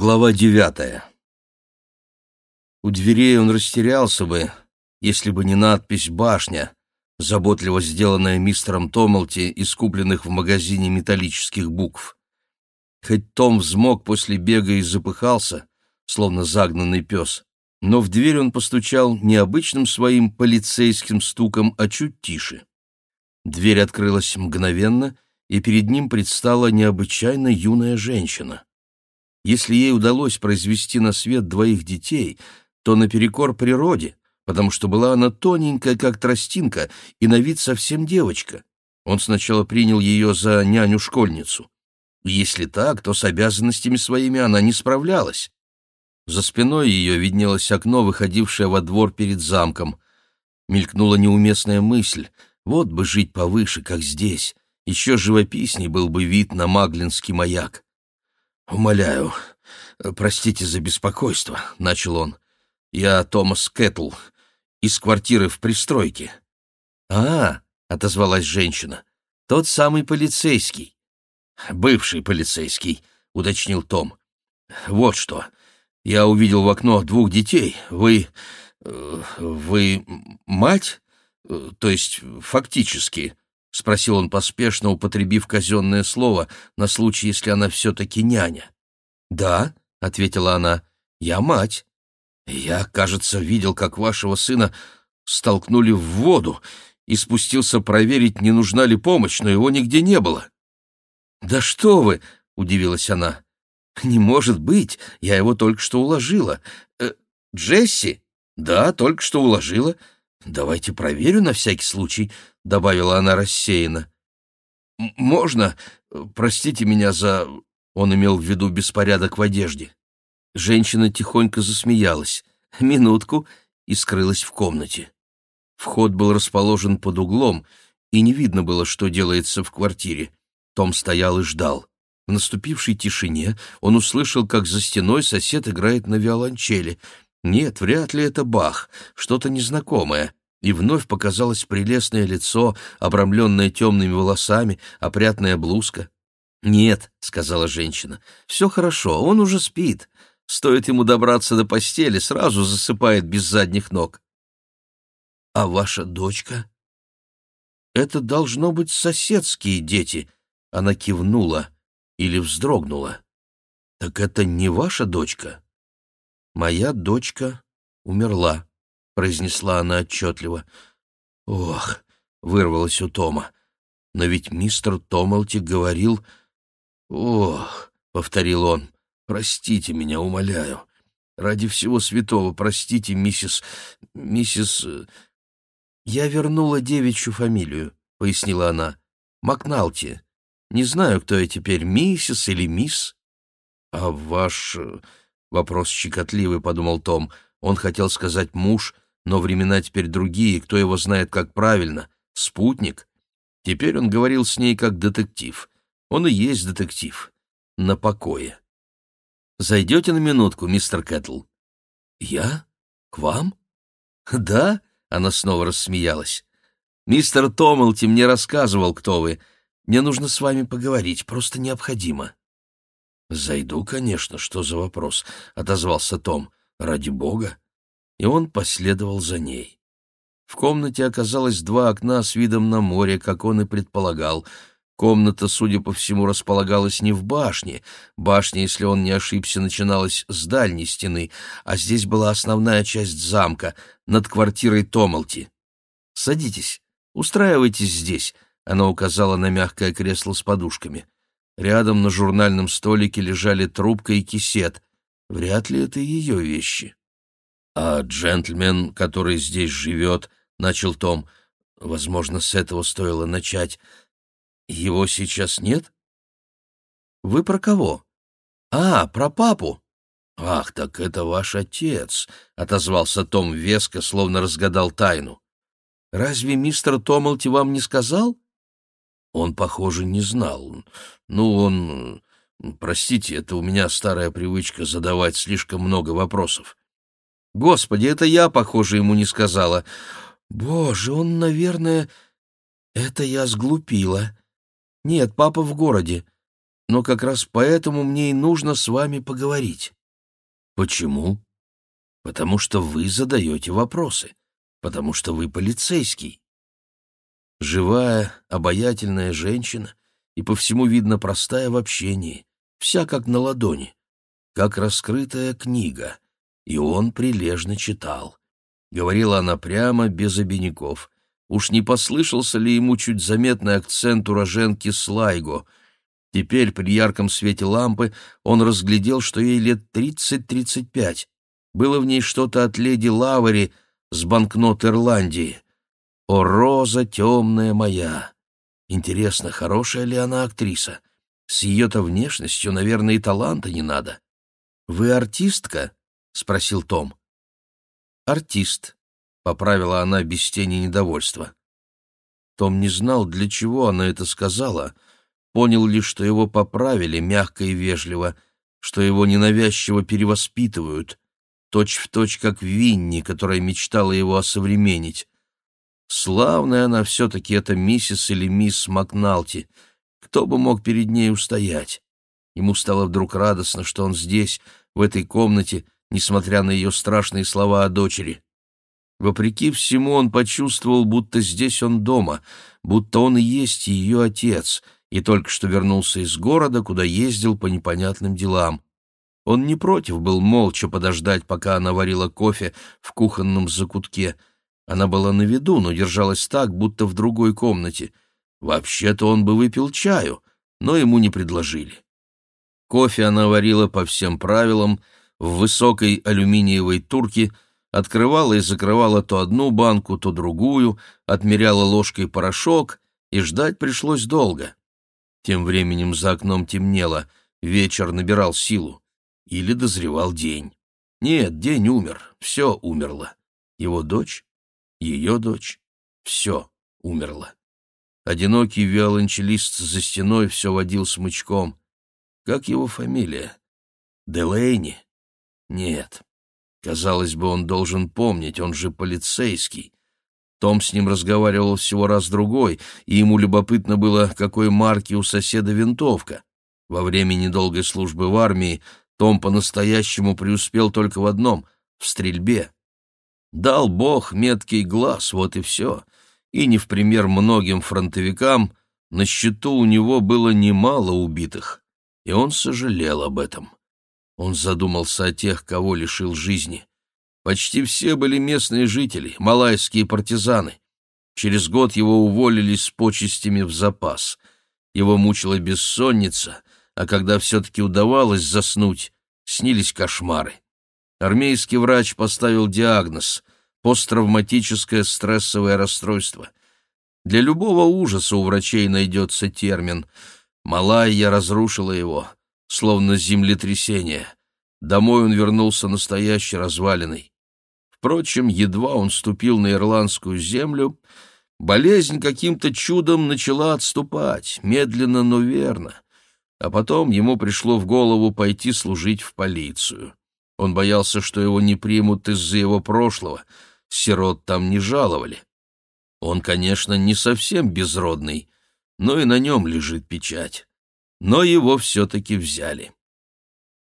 Глава девятая У дверей он растерялся бы, если бы не надпись «Башня», заботливо сделанная мистером Томалти из купленных в магазине металлических букв. Хоть Том взмок после бега и запыхался, словно загнанный пес, но в дверь он постучал не обычным своим полицейским стуком, а чуть тише. Дверь открылась мгновенно, и перед ним предстала необычайно юная женщина. Если ей удалось произвести на свет двоих детей, то наперекор природе, потому что была она тоненькая, как тростинка, и на вид совсем девочка. Он сначала принял ее за няню-школьницу. Если так, то с обязанностями своими она не справлялась. За спиной ее виднелось окно, выходившее во двор перед замком. Мелькнула неуместная мысль — вот бы жить повыше, как здесь. Еще живописней был бы вид на Маглинский маяк. «Умоляю, простите за беспокойство», — начал он. «Я Томас Кэтл, из квартиры в пристройке». «А, — отозвалась женщина, — тот самый полицейский». «Бывший полицейский», — уточнил Том. «Вот что. Я увидел в окно двух детей. Вы... Э, вы мать?» Э, то есть фактически?» — спросил он поспешно, употребив казенное слово на случай, если она все-таки няня. «Да», — ответила она, — «я мать. Я, кажется, видел, как вашего сына столкнули в воду и спустился проверить, не нужна ли помощь, но его нигде не было». «Да что вы!» — удивилась она. «Не может быть! Я его только что уложила. Э, Джесси?» «Да, только что уложила. «Давайте проверю на всякий случай», — добавила она рассеянно. «Можно? Простите меня за...» Он имел в виду беспорядок в одежде. Женщина тихонько засмеялась. Минутку и скрылась в комнате. Вход был расположен под углом, и не видно было, что делается в квартире. Том стоял и ждал. В наступившей тишине он услышал, как за стеной сосед играет на виолончели — нет, вряд ли это Бах, что-то незнакомое. И вновь показалось прелестное лицо, обрамленное темными волосами, опрятная блузка. «Нет», — сказала женщина, — «все хорошо, он уже спит. Стоит ему добраться до постели, сразу засыпает без задних ног». «А ваша дочка?» «Это должно быть соседские дети», — она кивнула или вздрогнула. «Так это не ваша дочка?» «Моя дочка умерла», — произнесла она отчетливо. «Ох!» — вырвалось у Тома. «Но ведь мистер Томалти говорил...» «Ох!» — повторил он. «Простите меня, умоляю. Ради всего святого простите, миссис... миссис...» «Я вернула девичью фамилию», — пояснила она. «Макналти. Не знаю, кто я теперь, миссис или мисс». «А ваш... Вопрос щекотливый, подумал Том. Он хотел сказать муж, но времена теперь другие, кто его знает как правильно. Спутник. Теперь он говорил с ней как детектив. Он и есть детектив. На покое. «Зайдете на минутку, мистер Кэтл?» «Я? К вам?» «Да?» — она снова рассмеялась. «Мистер Томалти мне рассказывал, кто вы. Мне нужно с вами поговорить, просто необходимо». «Зайду, конечно, что за вопрос?» — отозвался Том. «Ради бога!» И он последовал за ней. В комнате оказалось два окна с видом на море, как он и предполагал. Комната, судя по всему, располагалась не в башне. Башня, если он не ошибся, начиналась с дальней стены, а здесь была основная часть замка, над квартирой Томалти. «Садитесь, устраивайтесь здесь», — она указала на мягкое кресло с подушками. Рядом на журнальном столике лежали трубка и кисет. Вряд ли это ее вещи. «А джентльмен, который здесь живет», — начал Том, — «возможно, с этого стоило начать. Его сейчас нет?» «Вы про кого?» «А, про папу». «Ах, так это ваш отец», — отозвался Том веско, словно разгадал тайну. «Разве мистер Томалти вам не сказал?» Он, похоже, не знал. Ну, он... Простите, это у меня старая привычка задавать слишком много вопросов. Господи, это я, похоже, ему не сказала. Боже, он, наверное... Это я сглупила. Нет, папа в городе. но как раз поэтому мне и нужно с вами поговорить». «Почему?» «Потому что вы задаете вопросы, потому что вы полицейский». Живая, обаятельная женщина и по всему видно простая в общении, вся как на ладони, как раскрытая книга, и он прилежно читал. Говорила она прямо, без обиняков. Уж не послышался ли ему чуть заметный акцент уроженки Слайго? Теперь при ярком свете лампы он разглядел, что ей лет тридцать-тридцать пять. Было в ней что-то от леди Лавари с банкнот Ирландии. «О, роза темная моя!» Интересно, хорошая ли она актриса? С ее-то внешностью, наверное, и таланта не надо. «Вы артистка?» — спросил Том. «Артист», — поправила она без тени недовольства. Том не знал, для чего она это сказала, понял лишь, что его поправили мягко и вежливо, что его ненавязчиво перевоспитывают, точь-в-точь, точь, как Винни, которая мечтала его осовременить. Славная она все-таки, эта миссис или мисс Макналти. Кто бы мог перед ней устоять? Ему стало вдруг радостно, что он здесь, в этой комнате, несмотря на ее страшные слова о дочери. Вопреки всему он почувствовал, будто здесь он дома, будто он и есть ее отец, и только что вернулся из города, куда ездил по непонятным делам. Он не против был молча подождать, пока она варила кофе в кухонном закутке — она была на виду, но держалась так, будто в другой комнате. Вообще-то он бы выпил чаю, но ему не предложили. Кофе она варила по всем правилам, в высокой алюминиевой турке, открывала и закрывала то одну банку, то другую, отмеряла ложкой порошок, и ждать пришлось долго. Тем временем за окном темнело, вечер набирал силу. Или дозревал день. Нет, день умер, все умерло. Его дочь ее дочь. Все умерло. Одинокий виолончелист за стеной все водил смычком. Как его фамилия? Делейни? Нет. Казалось бы, он должен помнить, он же полицейский. Том с ним разговаривал всего раз-другой, и ему любопытно было, какой марки у соседа винтовка. Во время недолгой службы в армии Том по-настоящему преуспел только в одном — в стрельбе. Дал Бог меткий глаз, вот и все. И не в пример многим фронтовикам, на счету у него было немало убитых, и он сожалел об этом. Он задумался о тех, кого лишил жизни. Почти все были местные жители, малайские партизаны. Через год его уволили с почестями в запас. Его мучила бессонница, а когда все-таки удавалось заснуть, снились кошмары. Армейский врач поставил диагноз – посттравматическое стрессовое расстройство. Для любого ужаса у врачей найдется термин. Малайя разрушила его, словно землетрясение. Домой он вернулся настоящий разваленный. Впрочем, едва он ступил на ирландскую землю, болезнь каким-то чудом начала отступать, медленно, но верно. А потом ему пришло в голову пойти служить в полицию. Он боялся, что его не примут из-за его прошлого. Сирот там не жаловали. Он, конечно, не совсем безродный, но и на нем лежит печать. Но его все-таки взяли.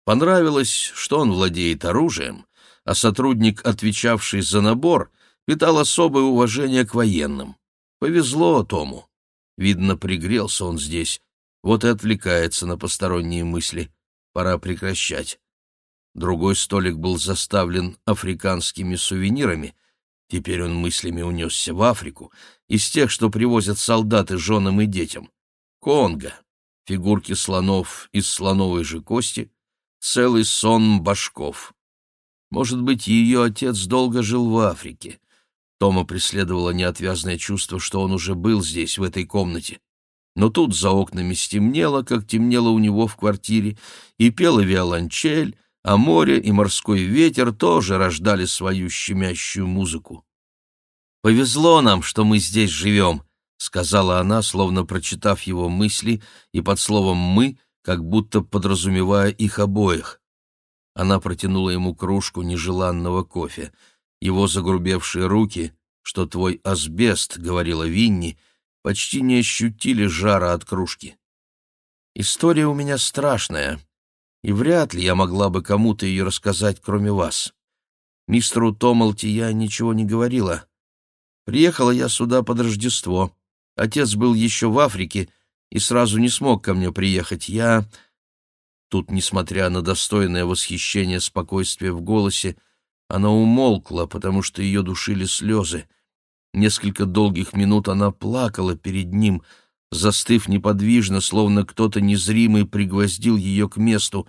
Понравилось, что он владеет оружием, а сотрудник, отвечавший за набор, питал особое уважение к военным. Повезло Тому. Видно, пригрелся он здесь, вот и отвлекается на посторонние мысли. Пора прекращать. Другой столик был заставлен африканскими сувенирами. Теперь он мыслями унесся в Африку, из тех, что привозят солдаты женам и детям. Конго, фигурки слонов из слоновой же кости, целый сон башков. Может быть, ее отец долго жил в Африке. Тома преследовало неотвязное чувство, что он уже был здесь, в этой комнате. Но тут за окнами стемнело, как темнело у него в квартире, и пела виолончель, а море и морской ветер тоже рождали свою щемящую музыку. «Повезло нам, что мы здесь живем», — сказала она, словно прочитав его мысли, и под словом «мы», как будто подразумевая их обоих. Она протянула ему кружку нежеланного кофе. Его загрубевшие руки, что твой асбест, — говорила Винни, — почти не ощутили жара от кружки. История у меня страшная, и вряд ли я могла бы кому-то ее рассказать, кроме вас. Мистеру Томалти я ничего не говорила. Приехала я сюда под Рождество. Отец был еще в Африке и сразу не смог ко мне приехать. Я...» Тут, несмотря на достойное восхищение спокойствие в голосе, она умолкла, потому что ее душили слезы. Несколько долгих минут она плакала перед ним, застыв неподвижно, словно кто-то незримый пригвоздил ее к месту.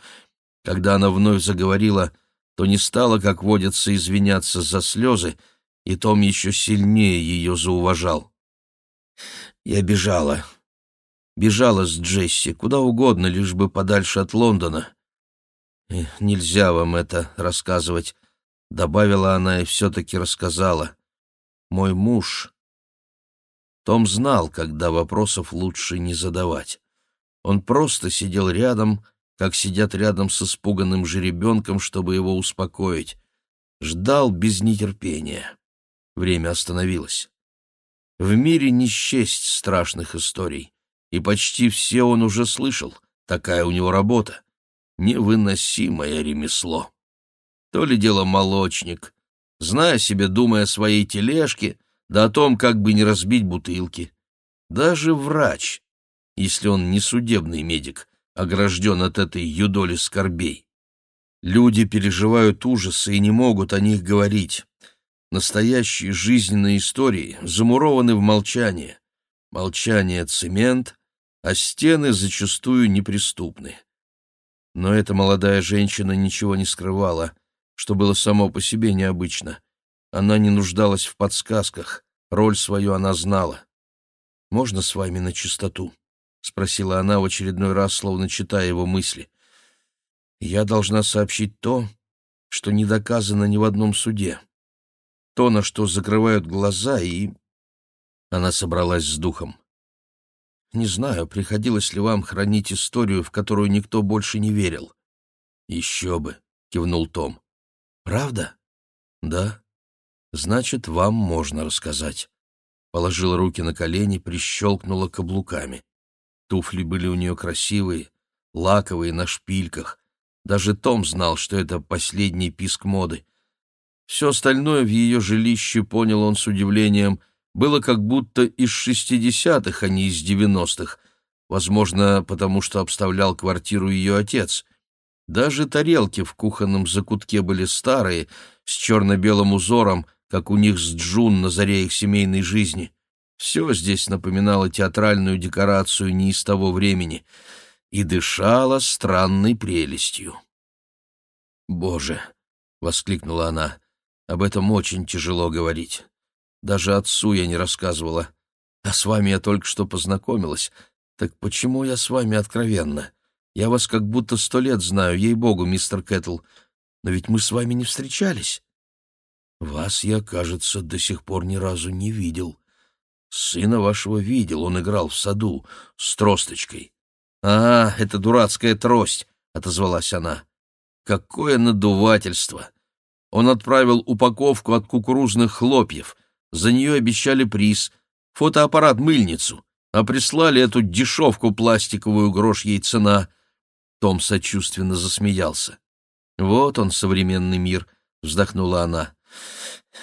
Когда она вновь заговорила, то не стала, как водится, извиняться за слезы, и Том еще сильнее ее зауважал. «Я бежала. Бежала с Джесси, куда угодно, лишь бы подальше от Лондона. И нельзя вам это рассказывать», — добавила она и все-таки рассказала. «Мой муж...» Том знал, когда вопросов лучше не задавать. Он просто сидел рядом, как сидят рядом с испуганным жеребенком, чтобы его успокоить. Ждал без нетерпения. Время остановилось. В мире не счесть страшных историй, и почти все он уже слышал, такая у него работа. Невыносимое ремесло. То ли дело молочник, зная себе, думая о своей тележке, да о том, как бы не разбить бутылки. Даже врач, если он не судебный медик, огражден от этой юдоли скорбей. Люди переживают ужасы и не могут о них говорить. Настоящие жизненные истории замурованы в молчание. Молчание — цемент, а стены зачастую неприступны. Но эта молодая женщина ничего не скрывала, что было само по себе необычно. Она не нуждалась в подсказках, роль свою она знала. «Можно с вами на чистоту?» — спросила она в очередной раз, словно читая его мысли. «Я должна сообщить то, что не доказано ни в одном суде то, на что закрывают глаза, и... Она собралась с духом. «Не знаю, приходилось ли вам хранить историю, в которую никто больше не верил». «Еще бы», — кивнул Том. «Правда?» «Да. Значит, вам можно рассказать». Положила руки на колени, прищелкнула каблуками. Туфли были у нее красивые, лаковые, на шпильках. Даже Том знал, что это последний писк моды. Все остальное в ее жилище, понял он с удивлением, было как будто из шестидесятых, а не из девяностых, возможно, потому что обставлял квартиру ее отец. Даже тарелки в кухонном закутке были старые, с черно-белым узором, как у них с Джун на заре их семейной жизни. Все здесь напоминало театральную декорацию не из того времени и дышало странной прелестью. «Боже!» — воскликнула она. Об этом очень тяжело говорить. Даже отцу я не рассказывала. А с вами я только что познакомилась. Так почему я с вами откровенна? Я вас как будто сто лет знаю, ей-богу, мистер Кэтл. Но ведь мы с вами не встречались. Вас я, кажется, до сих пор ни разу не видел. Сына вашего видел, он играл в саду с тросточкой. — А, это дурацкая трость, — отозвалась она. — Какое надувательство! Он отправил упаковку от кукурузных хлопьев. За нее обещали приз — фотоаппарат-мыльницу, а прислали эту дешевку пластиковую, грош ей цена. Том сочувственно засмеялся. «Вот он, современный мир», — вздохнула она.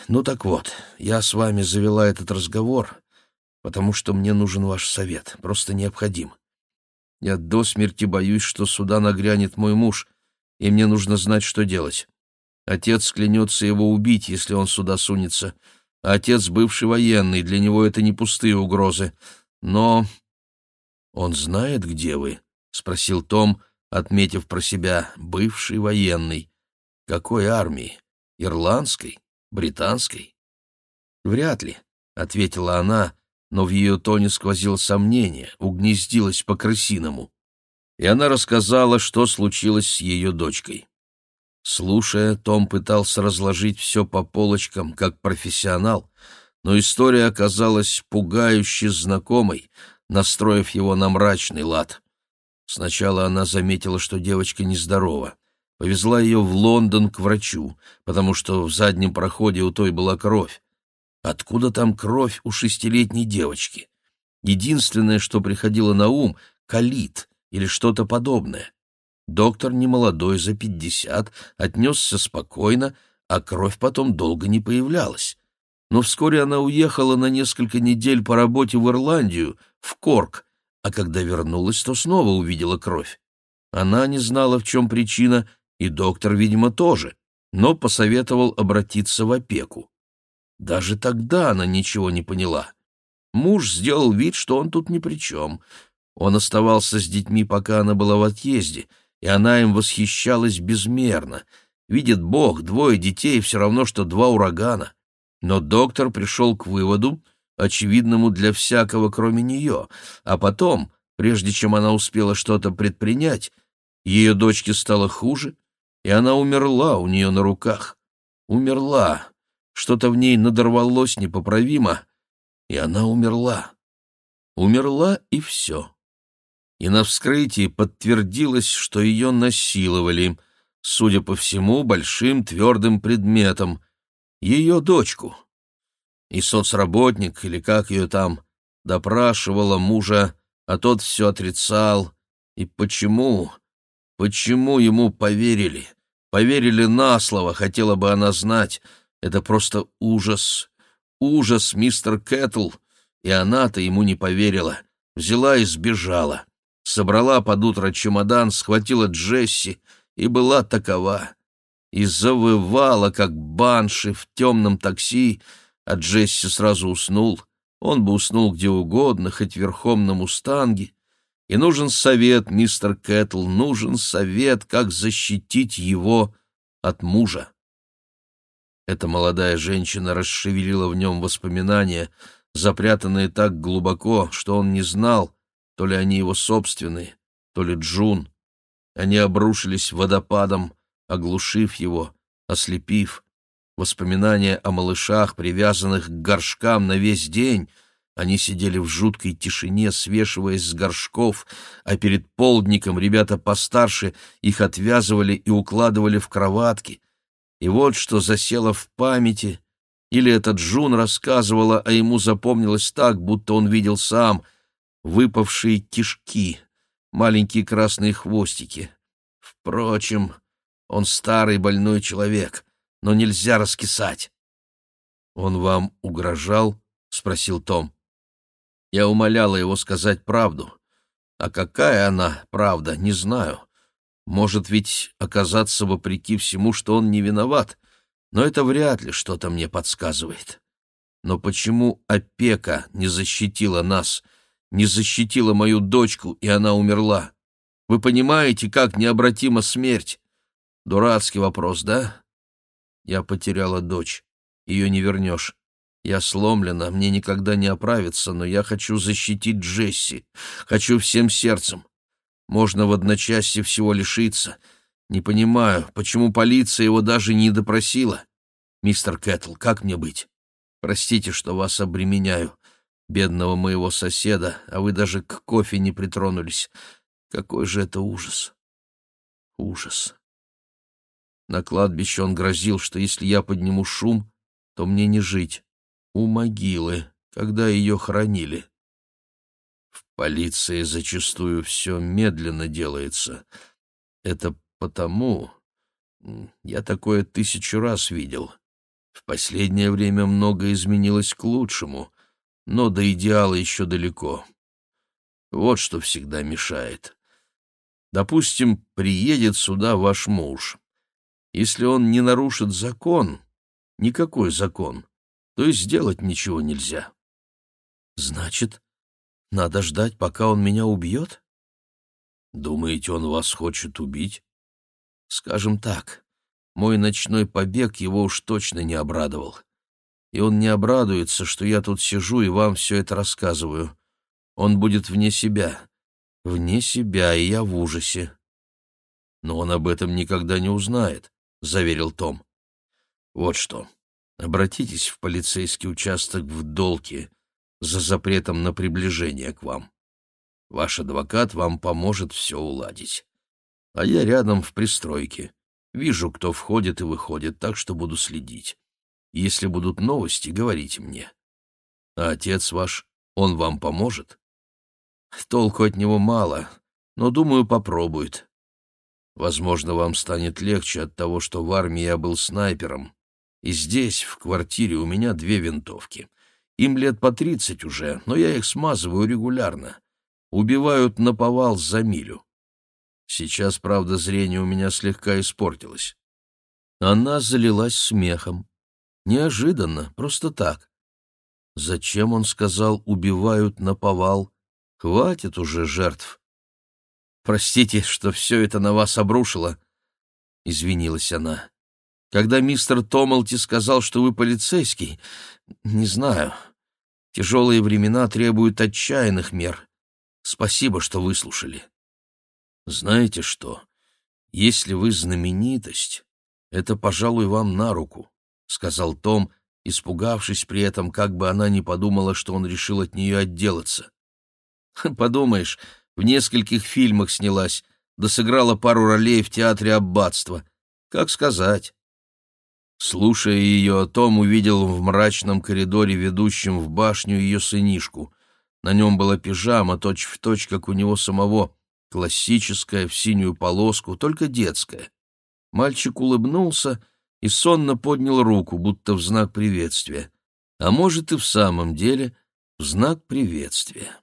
«Ну так вот, я с вами завела этот разговор, потому что мне нужен ваш совет, просто необходим. Я до смерти боюсь, что сюда нагрянет мой муж, и мне нужно знать, что делать. Отец клянется его убить, если он сюда сунется. Отец бывший военный, для него это не пустые угрозы. Но... «Он знает, где вы?» — спросил Том, отметив про себя «бывший военный». «Какой армии? Ирландской? Британской?» «Вряд ли», — ответила она, но в ее тоне сквозило сомнение, угнездилось по-крысиному. И она рассказала, что случилось с ее дочкой. Слушая, Том пытался разложить все по полочкам, как профессионал, но история оказалась пугающе знакомой, настроив его на мрачный лад. Сначала она заметила, что девочка нездорова. Повезла ее в Лондон к врачу, потому что в заднем проходе у той была кровь. Откуда там кровь у шестилетней девочки? Единственное, что приходило на ум — калит, или что-то подобное. Доктор, немолодой, за пятьдесят, отнесся спокойно, а кровь потом долго не появлялась. Но вскоре она уехала на несколько недель по работе в Ирландию, в Корк, а когда вернулась, то снова увидела кровь. Она не знала, в чем причина, и доктор, видимо, тоже, но посоветовал обратиться в опеку. Даже тогда она ничего не поняла. Муж сделал вид, что он тут ни при чем. Он оставался с детьми, пока она была в отъезде, и она им восхищалась безмерно. Видит Бог, двое детей — все равно, что два урагана. Но доктор пришел к выводу, очевидному для всякого, кроме нее, а потом, прежде чем она успела что-то предпринять, ее дочке стало хуже, и она умерла у нее на руках. Умерла. Что-то в ней надорвалось непоправимо, и она умерла. Умерла, и все. И на вскрытии подтвердилось, что ее насиловали, судя по всему, большим твердым предметом, ее дочку. И соцработник, или как ее там, допрашивала мужа, а тот все отрицал. И почему? Почему ему поверили? Поверили на слово, хотела бы она знать. Это просто ужас. Ужас, мистер Кэтл. И она-то ему не поверила. Взяла и сбежала. Собрала под утро чемодан, схватила Джесси и была такова. И завывала, как банши в темном такси, а Джесси сразу уснул. Он бы уснул где угодно, хоть верхом на мустанге. И нужен совет, мистер Кэтл, нужен совет, как защитить его от мужа. Эта молодая женщина расшевелила в нем воспоминания, запрятанные так глубоко, что он не знал, то ли они его собственные, то ли Джун. Они обрушились водопадом, оглушив его, ослепив. Воспоминания о малышах, привязанных к горшкам на весь день — они сидели в жуткой тишине, свешиваясь с горшков, а перед полдником ребята постарше их отвязывали и укладывали в кроватки. И вот что засело в памяти. Или этот Джун рассказывала, а ему запомнилось так, будто он видел сам. Выпавшие кишки, маленькие красные хвостики. Впрочем, он старый больной человек, но нельзя раскисать. «Он вам угрожал?» — спросил Том. Я умоляла его сказать правду. А какая она правда, не знаю. Может ведь оказаться вопреки всему, что он не виноват, но это вряд ли что-то мне подсказывает. Но почему опека не защитила нас, не защитила мою дочку, и она умерла? Вы понимаете, как необратима смерть? Дурацкий вопрос, да? Я потеряла дочь. Ее не вернешь. Я сломлена, мне никогда не оправиться, но я хочу защитить Джесси. Хочу всем сердцем. Можно в одночасье всего лишиться. Не понимаю, почему полиция его даже не допросила. Мистер Кэтл, как мне быть? Простите, что вас обременяю, бедного моего соседа, а вы даже к кофе не притронулись. Какой же это ужас! Ужас! На кладбище он грозил, что если я подниму шум, то мне не жить у могилы, когда ее хоронили. В полиции зачастую все медленно делается. Это потому... Я такое тысячу раз видел. В последнее время многое изменилось к лучшему, но до идеала еще далеко. Вот что всегда мешает. Допустим, приедет сюда ваш муж. Если он не нарушит закон, никакой закон, то есть сделать ничего нельзя. Значит, надо ждать, пока он меня убьет? Думаете, он вас хочет убить? Скажем так, мой ночной побег его уж точно не обрадовал. И он не обрадуется, что я тут сижу и вам все это рассказываю. Он будет вне себя. Вне себя, и я в ужасе. Но он об этом никогда не узнает, — заверил Том. Вот что. Обратитесь в полицейский участок в Долке за запретом на приближение к вам. Ваш адвокат вам поможет все уладить. А я рядом в пристройке. Вижу, кто входит и выходит, так что буду следить. Если будут новости, говорите мне. А отец ваш, он вам поможет? Толку от него мало. но, думаю, попробует. Возможно, вам станет легче от того, что в армии я был снайпером. И здесь, в квартире, у меня две винтовки. Им лет по тридцать уже, но я их смазываю регулярно. Убивают на повал за милю. Сейчас, правда, зрение у меня слегка испортилось. Она залилась смехом. Неожиданно, просто так. Зачем он сказал «убивают на повал»? Хватит уже жертв. Простите, что все это на вас обрушило, — извинилась она. Когда мистер Томалти сказал, что вы полицейский, не знаю. Тяжелые времена требуют отчаянных мер. Спасибо, что выслушали. Знаете что, если вы знаменитость, это, пожалуй, вам на руку, — сказал Том, испугавшись при этом, как бы она не подумала, что он решил от нее отделаться. Подумаешь, в нескольких фильмах снялась, да сыграла пару ролей в театре аббатства. Как сказать? Слушая ее, Том увидел в мрачном коридоре, ведущем в башню, ее сынишку. На нем была пижама, точь-в-точь, точь, как у него самого, классическая, в синюю полоску, только детская. Мальчик улыбнулся и сонно поднял руку, будто в знак приветствия. А может, и в самом деле в знак приветствия.